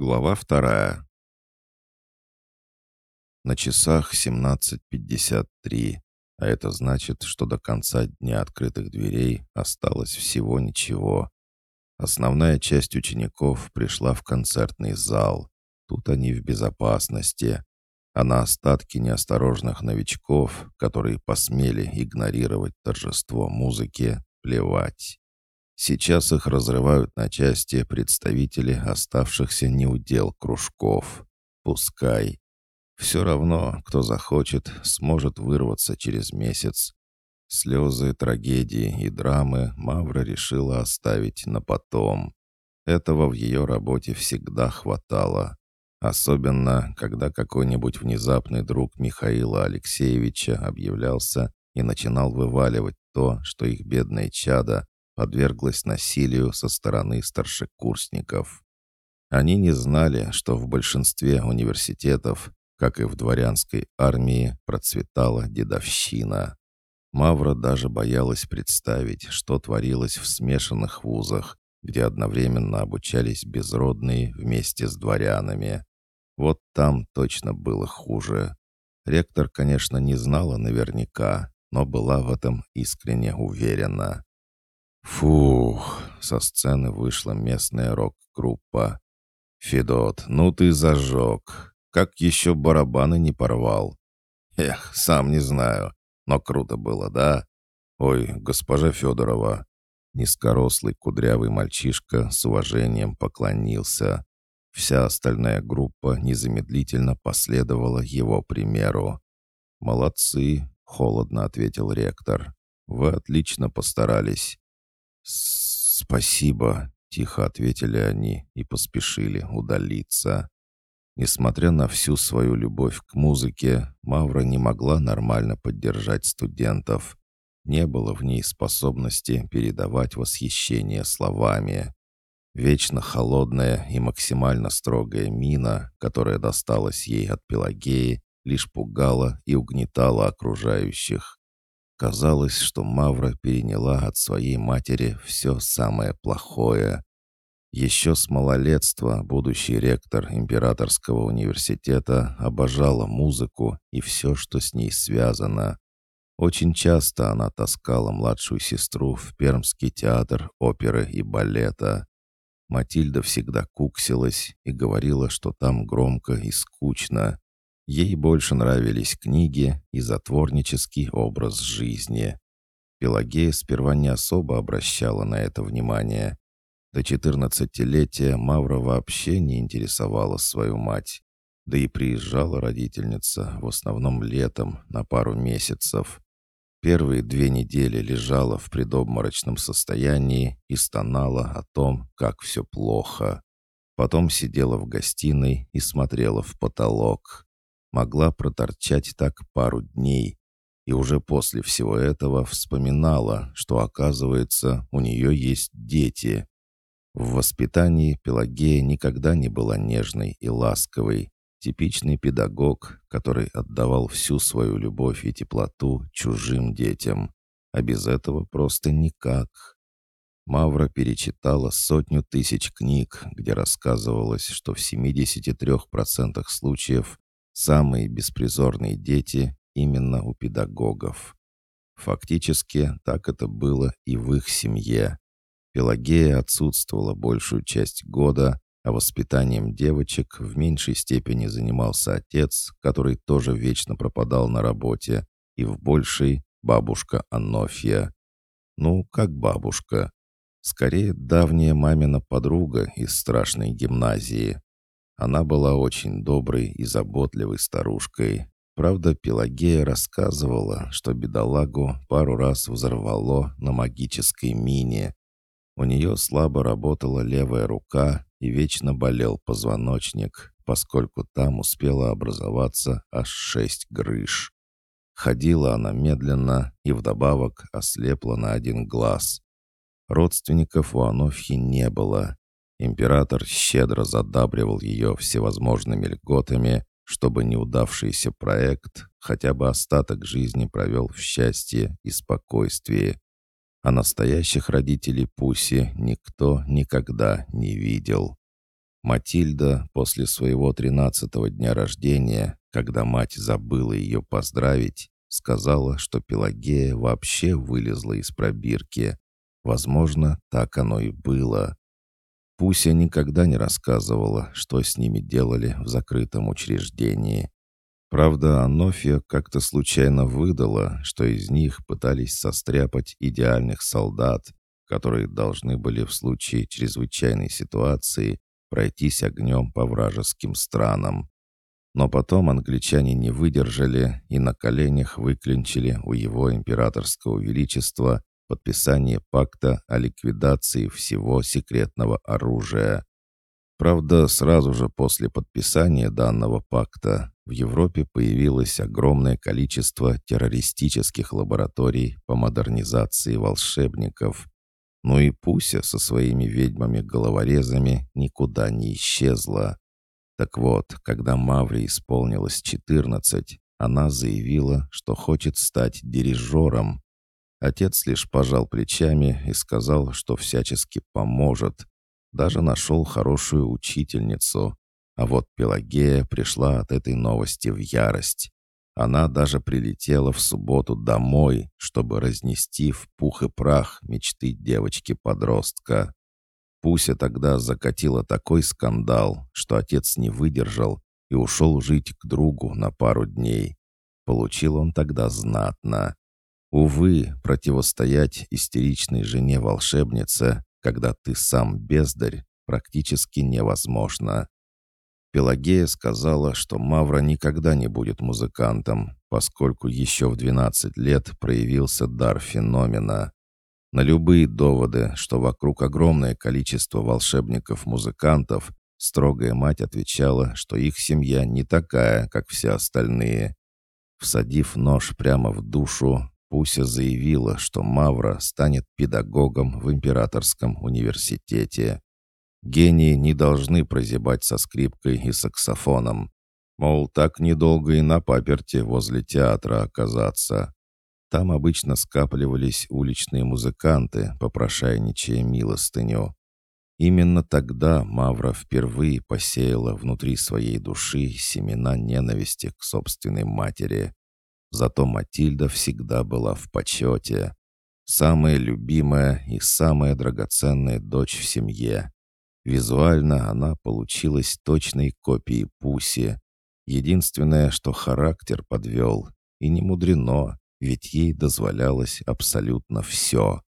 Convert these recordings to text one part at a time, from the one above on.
Глава вторая. На часах 17.53, а это значит, что до конца дня открытых дверей осталось всего ничего. Основная часть учеников пришла в концертный зал. Тут они в безопасности. А на остатки неосторожных новичков, которые посмели игнорировать торжество музыки, плевать. Сейчас их разрывают на части представители оставшихся неудел кружков. Пускай. Все равно, кто захочет, сможет вырваться через месяц. Слезы, трагедии и драмы Мавра решила оставить на потом. Этого в ее работе всегда хватало. Особенно, когда какой-нибудь внезапный друг Михаила Алексеевича объявлялся и начинал вываливать то, что их бедное чадо подверглась насилию со стороны старшекурсников. Они не знали, что в большинстве университетов, как и в дворянской армии, процветала дедовщина. Мавра даже боялась представить, что творилось в смешанных вузах, где одновременно обучались безродные вместе с дворянами. Вот там точно было хуже. Ректор, конечно, не знала наверняка, но была в этом искренне уверена. Фух, со сцены вышла местная рок-группа. «Федот, ну ты зажег. Как еще барабаны не порвал?» «Эх, сам не знаю, но круто было, да?» «Ой, госпожа Федорова». Низкорослый кудрявый мальчишка с уважением поклонился. Вся остальная группа незамедлительно последовала его примеру. «Молодцы», — холодно ответил ректор. «Вы отлично постарались. «Спасибо», — тихо ответили они и поспешили удалиться. Несмотря на всю свою любовь к музыке, Мавра не могла нормально поддержать студентов. Не было в ней способности передавать восхищение словами. Вечно холодная и максимально строгая мина, которая досталась ей от Пелагеи, лишь пугала и угнетала окружающих. Казалось, что Мавра переняла от своей матери все самое плохое. Еще с малолетства будущий ректор Императорского университета обожала музыку и все, что с ней связано. Очень часто она таскала младшую сестру в Пермский театр оперы и балета. Матильда всегда куксилась и говорила, что там громко и скучно. Ей больше нравились книги и затворнический образ жизни. Пелагея сперва не особо обращала на это внимание. До четырнадцатилетия Мавра вообще не интересовала свою мать. Да и приезжала родительница в основном летом на пару месяцев. Первые две недели лежала в предобморочном состоянии и стонала о том, как все плохо. Потом сидела в гостиной и смотрела в потолок могла проторчать так пару дней, и уже после всего этого вспоминала, что, оказывается, у нее есть дети. В воспитании Пелагея никогда не была нежной и ласковой, типичный педагог, который отдавал всю свою любовь и теплоту чужим детям, а без этого просто никак. Мавра перечитала сотню тысяч книг, где рассказывалось, что в 73% случаев Самые беспризорные дети именно у педагогов. Фактически так это было и в их семье. Пелагея отсутствовала большую часть года, а воспитанием девочек в меньшей степени занимался отец, который тоже вечно пропадал на работе, и в большей — бабушка Анофья. Ну, как бабушка. Скорее, давняя мамина подруга из страшной гимназии. Она была очень доброй и заботливой старушкой. Правда, Пелагея рассказывала, что бедолагу пару раз взорвало на магической мине. У нее слабо работала левая рука и вечно болел позвоночник, поскольку там успела образоваться аж шесть грыж. Ходила она медленно и вдобавок ослепла на один глаз. Родственников у Анофьи не было, Император щедро задабривал ее всевозможными льготами, чтобы неудавшийся проект хотя бы остаток жизни провел в счастье и спокойствии. А настоящих родителей Пуси никто никогда не видел. Матильда после своего тринадцатого дня рождения, когда мать забыла ее поздравить, сказала, что Пелагея вообще вылезла из пробирки. Возможно, так оно и было. Пуся никогда не рассказывала, что с ними делали в закрытом учреждении. Правда, Анофия как-то случайно выдала, что из них пытались состряпать идеальных солдат, которые должны были в случае чрезвычайной ситуации пройтись огнем по вражеским странам. Но потом англичане не выдержали и на коленях выклинчили у его императорского величества подписание пакта о ликвидации всего секретного оружия. Правда, сразу же после подписания данного пакта в Европе появилось огромное количество террористических лабораторий по модернизации волшебников. Ну и Пуся со своими ведьмами-головорезами никуда не исчезла. Так вот, когда Мавре исполнилось 14, она заявила, что хочет стать дирижером. Отец лишь пожал плечами и сказал, что всячески поможет, даже нашел хорошую учительницу. А вот Пелагея пришла от этой новости в ярость. Она даже прилетела в субботу домой, чтобы разнести в пух и прах мечты девочки-подростка. Пуся тогда закатила такой скандал, что отец не выдержал и ушел жить к другу на пару дней. Получил он тогда знатно. Увы, противостоять истеричной жене волшебнице когда ты сам бездарь, практически невозможно. Пелагея сказала, что Мавра никогда не будет музыкантом, поскольку еще в 12 лет проявился дар феномена. На любые доводы, что вокруг огромное количество волшебников-музыкантов, строгая мать отвечала, что их семья не такая, как все остальные. Всадив нож прямо в душу, Пуся заявила, что Мавра станет педагогом в Императорском университете. Гении не должны прозябать со скрипкой и саксофоном. Мол, так недолго и на паперте возле театра оказаться. Там обычно скапливались уличные музыканты, попрошайничая милостыню. Именно тогда Мавра впервые посеяла внутри своей души семена ненависти к собственной матери. Зато Матильда всегда была в почете. Самая любимая и самая драгоценная дочь в семье. Визуально она получилась точной копией Пуси. Единственное, что характер подвел. И не мудрено, ведь ей дозволялось абсолютно все.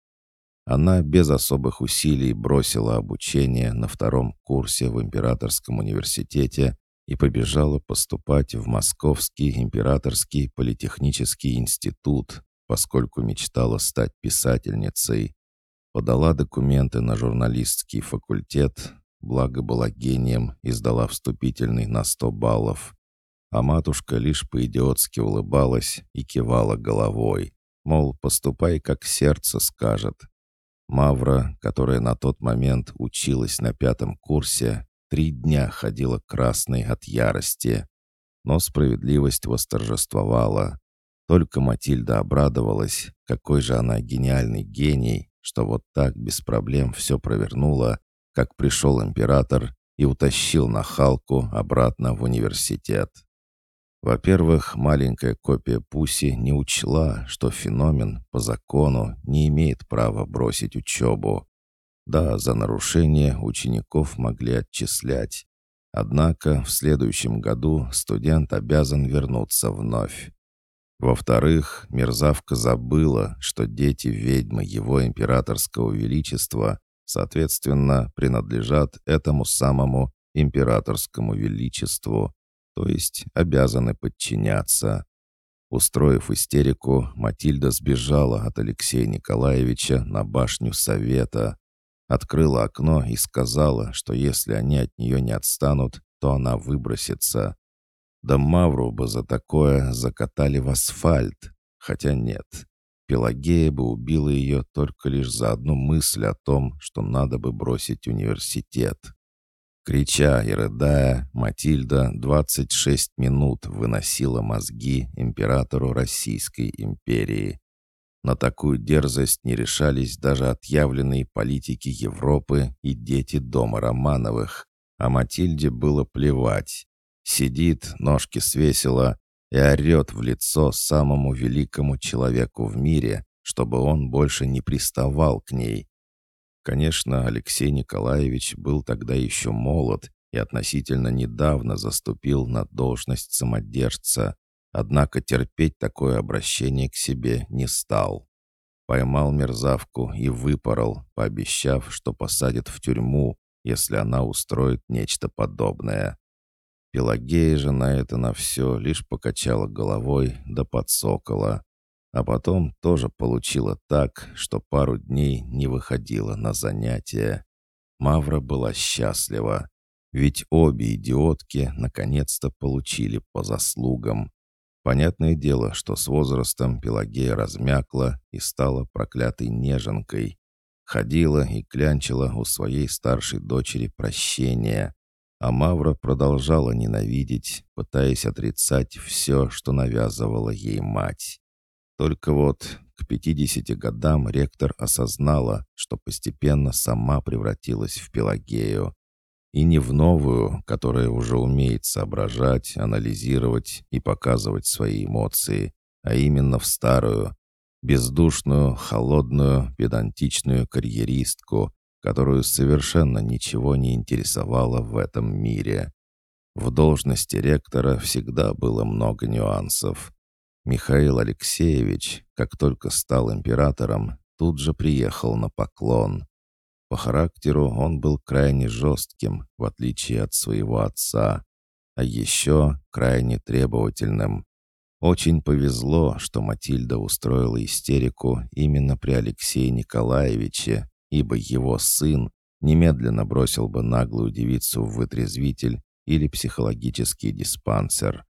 Она без особых усилий бросила обучение на втором курсе в Императорском университете и побежала поступать в Московский императорский политехнический институт, поскольку мечтала стать писательницей. Подала документы на журналистский факультет, благо была гением и сдала вступительный на 100 баллов. А матушка лишь по-идиотски улыбалась и кивала головой, мол, поступай, как сердце скажет. Мавра, которая на тот момент училась на пятом курсе, Три дня ходила красной от ярости. Но справедливость восторжествовала. Только Матильда обрадовалась, какой же она гениальный гений, что вот так без проблем все провернула, как пришел император и утащил нахалку обратно в университет. Во-первых, маленькая копия Пуси не учла, что феномен по закону не имеет права бросить учебу. Да, за нарушение учеников могли отчислять. Однако в следующем году студент обязан вернуться вновь. Во-вторых, мерзавка забыла, что дети ведьмы его императорского величества, соответственно, принадлежат этому самому императорскому величеству, то есть обязаны подчиняться. Устроив истерику, Матильда сбежала от Алексея Николаевича на башню Совета, Открыла окно и сказала, что если они от нее не отстанут, то она выбросится. Да Мавру бы за такое закатали в асфальт. Хотя нет, Пелагея бы убила ее только лишь за одну мысль о том, что надо бы бросить университет. Крича и рыдая, Матильда 26 минут выносила мозги императору Российской империи. На такую дерзость не решались даже отъявленные политики Европы и дети дома Романовых. А Матильде было плевать. Сидит, ножки свесила и орет в лицо самому великому человеку в мире, чтобы он больше не приставал к ней. Конечно, Алексей Николаевич был тогда еще молод и относительно недавно заступил на должность самодержца, однако терпеть такое обращение к себе не стал. Поймал мерзавку и выпорол, пообещав, что посадит в тюрьму, если она устроит нечто подобное. Пелагея же на это на все лишь покачала головой да подсокола, а потом тоже получила так, что пару дней не выходила на занятия. Мавра была счастлива, ведь обе идиотки наконец-то получили по заслугам. Понятное дело, что с возрастом Пелагея размякла и стала проклятой неженкой. Ходила и клянчила у своей старшей дочери прощения, а Мавра продолжала ненавидеть, пытаясь отрицать все, что навязывала ей мать. Только вот к 50 годам ректор осознала, что постепенно сама превратилась в Пелагею. И не в новую, которая уже умеет соображать, анализировать и показывать свои эмоции, а именно в старую, бездушную, холодную, педантичную карьеристку, которую совершенно ничего не интересовало в этом мире. В должности ректора всегда было много нюансов. Михаил Алексеевич, как только стал императором, тут же приехал на поклон. По характеру он был крайне жестким, в отличие от своего отца, а еще крайне требовательным. Очень повезло, что Матильда устроила истерику именно при Алексее Николаевиче, ибо его сын немедленно бросил бы наглую девицу в вытрезвитель или психологический диспансер,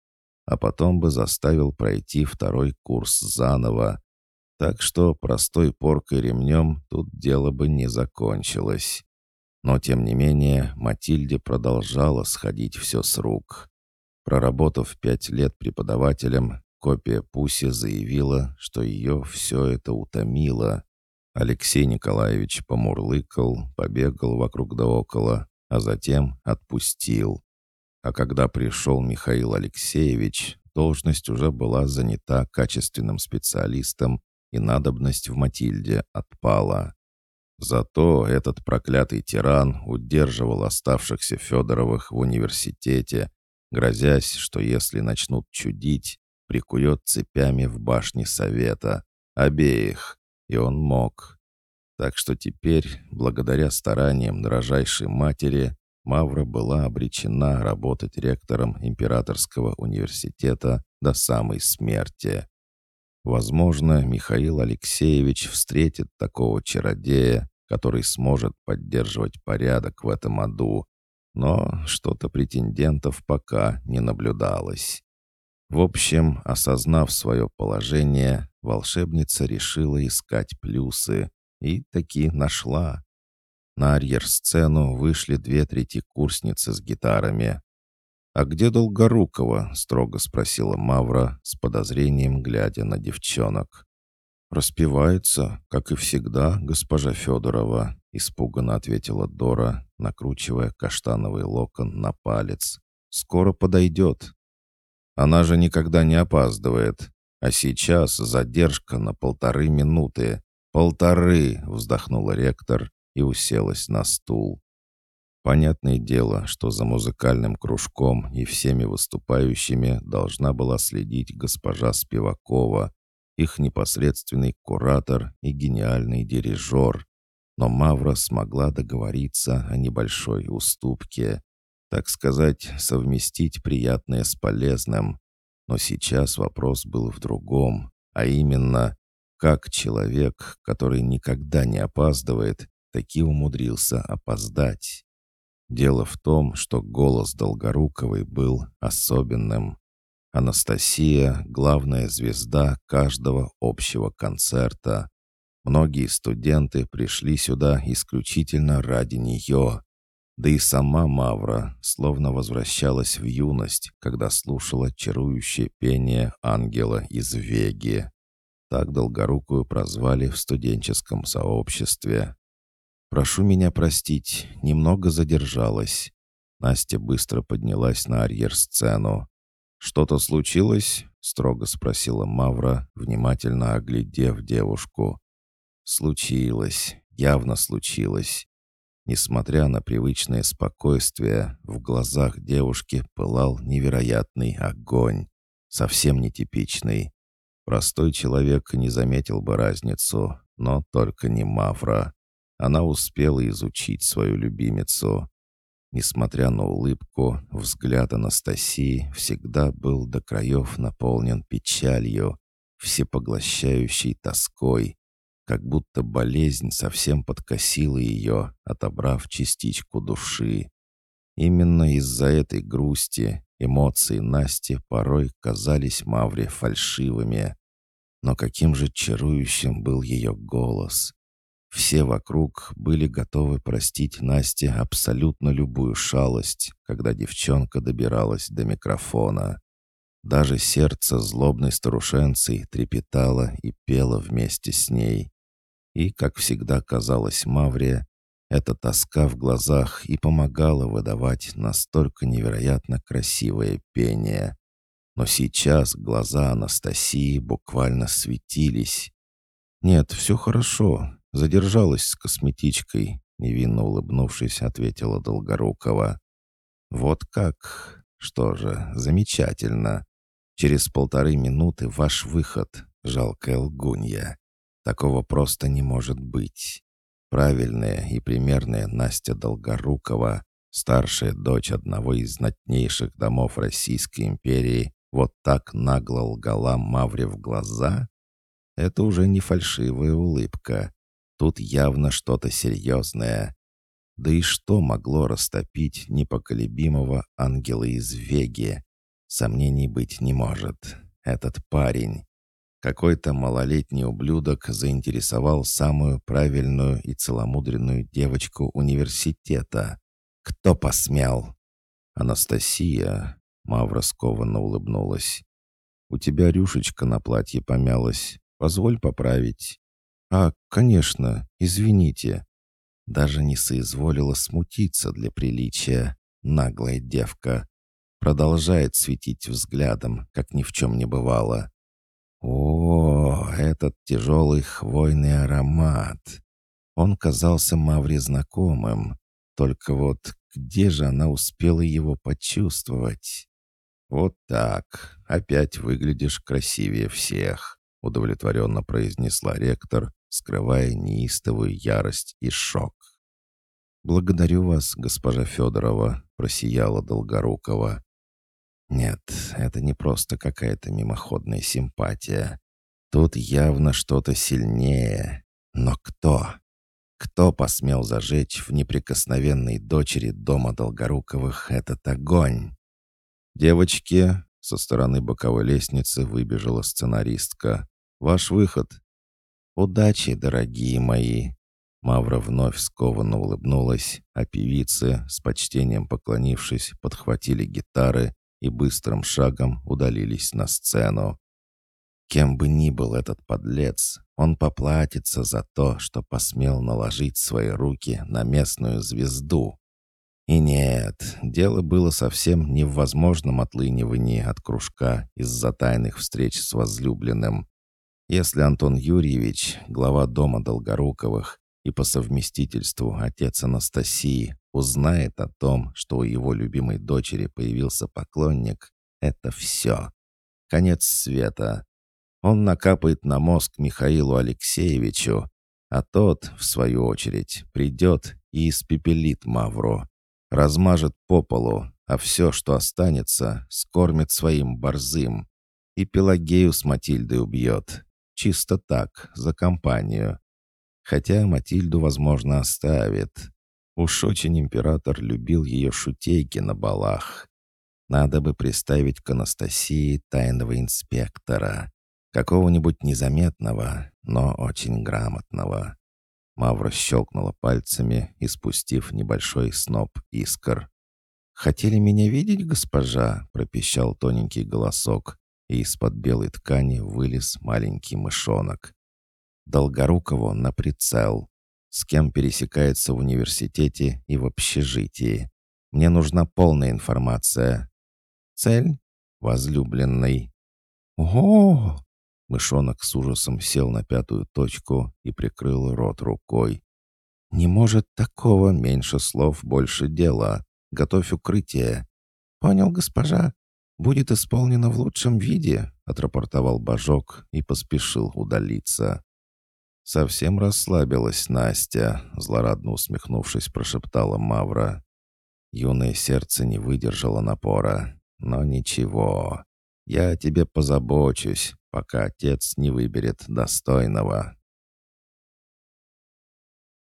а потом бы заставил пройти второй курс заново. Так что простой поркой ремнем тут дело бы не закончилось. Но, тем не менее, Матильде продолжала сходить все с рук. Проработав пять лет преподавателем, копия Пуси заявила, что ее все это утомило, Алексей Николаевич помурлыкал, побегал вокруг да около, а затем отпустил. А когда пришел Михаил Алексеевич, должность уже была занята качественным специалистом, и надобность в Матильде отпала. Зато этот проклятый тиран удерживал оставшихся Федоровых в университете, грозясь, что если начнут чудить, прикует цепями в башне совета. Обеих и он мог. Так что теперь, благодаря стараниям дрожайшей матери, Мавра была обречена работать ректором Императорского университета до самой смерти. Возможно, Михаил Алексеевич встретит такого чародея, который сможет поддерживать порядок в этом аду, но что-то претендентов пока не наблюдалось. В общем, осознав свое положение, волшебница решила искать плюсы и таки нашла. На арьер-сцену вышли две трети курсницы с гитарами. «А где Долгорукова?» — строго спросила Мавра, с подозрением глядя на девчонок. «Распевается, как и всегда, госпожа Федорова», — испуганно ответила Дора, накручивая каштановый локон на палец. «Скоро подойдет». Она же никогда не опаздывает. А сейчас задержка на полторы минуты. «Полторы!» — вздохнула ректор и уселась на стул. Понятное дело, что за музыкальным кружком и всеми выступающими должна была следить госпожа Спивакова, их непосредственный куратор и гениальный дирижер. Но Мавра смогла договориться о небольшой уступке так сказать, совместить приятное с полезным. Но сейчас вопрос был в другом, а именно, как человек, который никогда не опаздывает, таки умудрился опоздать. Дело в том, что голос Долгоруковой был особенным. Анастасия — главная звезда каждого общего концерта. Многие студенты пришли сюда исключительно ради нее. Да и сама Мавра словно возвращалась в юность, когда слушала чарующее пение ангела из Веги. Так Долгорукую прозвали в студенческом сообществе. «Прошу меня простить, немного задержалась». Настя быстро поднялась на арьер-сцену. «Что-то случилось?» — строго спросила Мавра, внимательно оглядев девушку. «Случилось, явно случилось». Несмотря на привычное спокойствие, в глазах девушки пылал невероятный огонь, совсем нетипичный. Простой человек не заметил бы разницу, но только не Мавра. Она успела изучить свою любимицу. Несмотря на улыбку, взгляд Анастасии всегда был до краев наполнен печалью, всепоглощающей тоской, как будто болезнь совсем подкосила ее, отобрав частичку души. Именно из-за этой грусти эмоции Насти порой казались Мавре фальшивыми. Но каким же чарующим был ее голос! Все вокруг были готовы простить Насте абсолютно любую шалость, когда девчонка добиралась до микрофона. Даже сердце злобной старушенцы трепетало и пело вместе с ней. И, как всегда казалось Мавре, эта тоска в глазах и помогала выдавать настолько невероятно красивое пение. Но сейчас глаза Анастасии буквально светились. «Нет, все хорошо. Задержалась с косметичкой», — невинно улыбнувшись, ответила Долгорукова. «Вот как? Что же, замечательно. Через полторы минуты ваш выход, жалкая лгунья. Такого просто не может быть. Правильная и примерная Настя Долгорукова, старшая дочь одного из знатнейших домов Российской империи, вот так нагло лгала Мавре в глаза? Это уже не фальшивая улыбка. Тут явно что-то серьезное. Да и что могло растопить непоколебимого ангела из Веги? Сомнений быть не может. Этот парень. Какой-то малолетний ублюдок заинтересовал самую правильную и целомудренную девочку университета. Кто посмел? Анастасия, Мавра скованно улыбнулась. «У тебя рюшечка на платье помялась. Позволь поправить». «А, конечно, извините». Даже не соизволила смутиться для приличия. Наглая девка. Продолжает светить взглядом, как ни в чем не бывало. О, этот тяжелый хвойный аромат. Он казался Мавре знакомым. Только вот где же она успела его почувствовать? «Вот так. Опять выглядишь красивее всех», — удовлетворенно произнесла ректор, скрывая неистовую ярость и шок. «Благодарю вас, госпожа Федорова», — просияла Долгорукова. «Нет, это не просто какая-то мимоходная симпатия. Тут явно что-то сильнее. Но кто? Кто посмел зажечь в неприкосновенной дочери дома Долгоруковых этот огонь?» «Девочки!» — со стороны боковой лестницы выбежала сценаристка. «Ваш выход!» «Удачи, дорогие мои!» Мавра вновь скованно улыбнулась, а певицы, с почтением поклонившись, подхватили гитары и быстрым шагом удалились на сцену. Кем бы ни был этот подлец, он поплатится за то, что посмел наложить свои руки на местную звезду. И нет, дело было совсем не в возможном отлынивании от кружка из-за тайных встреч с возлюбленным. Если Антон Юрьевич, глава дома Долгоруковых и по совместительству отец Анастасии, узнает о том, что у его любимой дочери появился поклонник, это все. Конец света. Он накапает на мозг Михаилу Алексеевичу, а тот, в свою очередь, придет и испепелит Мавро размажет по полу, а все, что останется, скормит своим борзым. И Пелагею с Матильдой убьет. Чисто так, за компанию. Хотя Матильду, возможно, оставит. Уж очень император любил ее шутейки на балах. Надо бы приставить к Анастасии тайного инспектора. Какого-нибудь незаметного, но очень грамотного. Мавра щелкнула пальцами, испустив небольшой сноп искр. «Хотели меня видеть, госпожа?» — пропищал тоненький голосок, и из-под белой ткани вылез маленький мышонок. Долгорукову на прицел. С кем пересекается в университете и в общежитии. Мне нужна полная информация. Цель? Возлюбленный. О! Мышонок с ужасом сел на пятую точку и прикрыл рот рукой. «Не может такого, меньше слов, больше дела. Готовь укрытие». «Понял, госпожа. Будет исполнено в лучшем виде», — отрапортовал Божок и поспешил удалиться. Совсем расслабилась Настя, злорадно усмехнувшись, прошептала Мавра. Юное сердце не выдержало напора. Но ничего, я о тебе позабочусь, пока отец не выберет достойного.